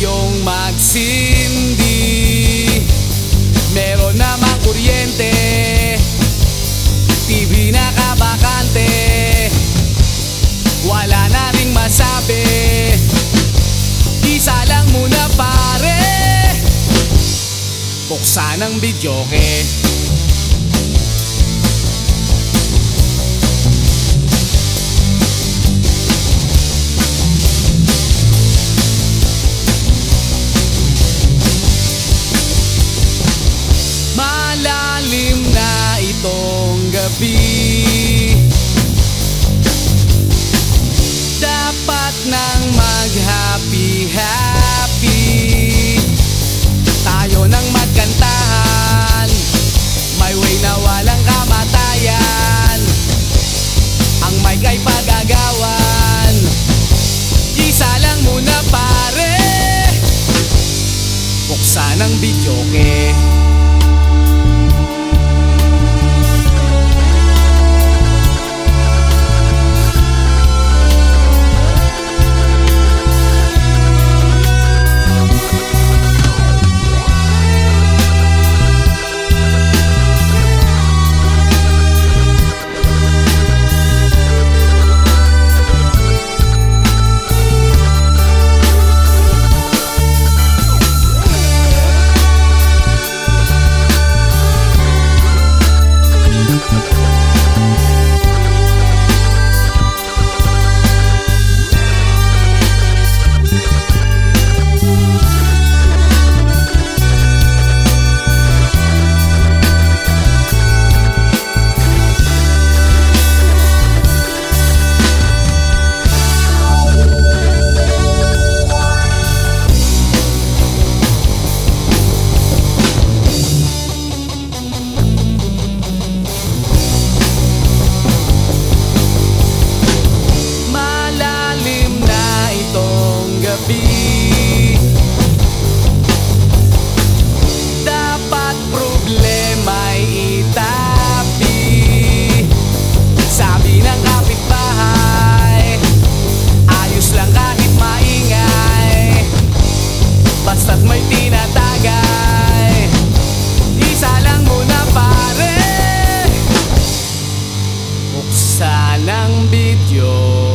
tayong magsindi. Meron namang kuryente TV nakabakante. Wala na ring masabi Isa lang muna pare. Buksan ang videoke gabi. Dapat nang mag-happy-happy Tayo nang magkantahan. May way na walang kamatayan. Ang mic ay pagagawan. Isa lang muna pare. Buksan ang videoke nang bidyo.